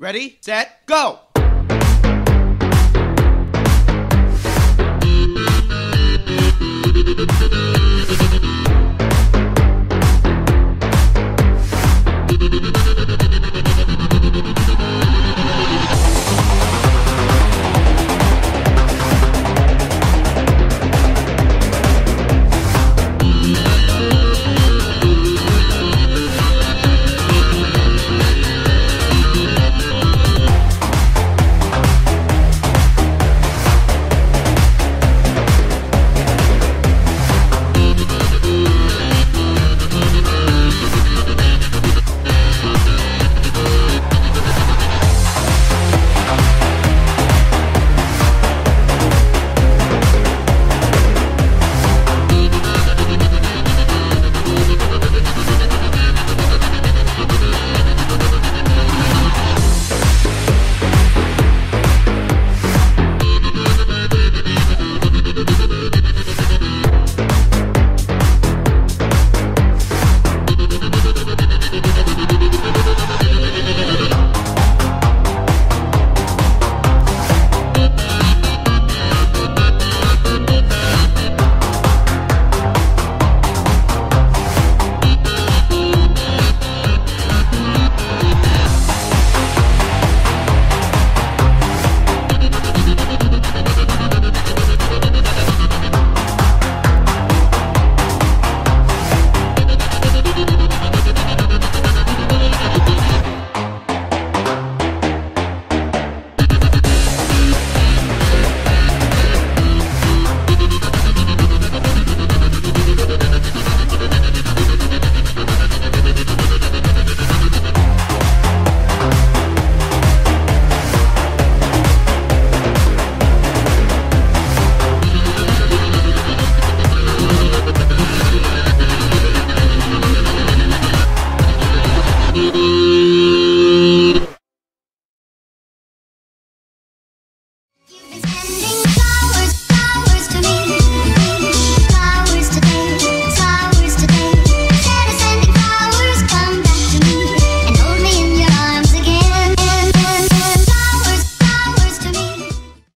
Ready, set, go!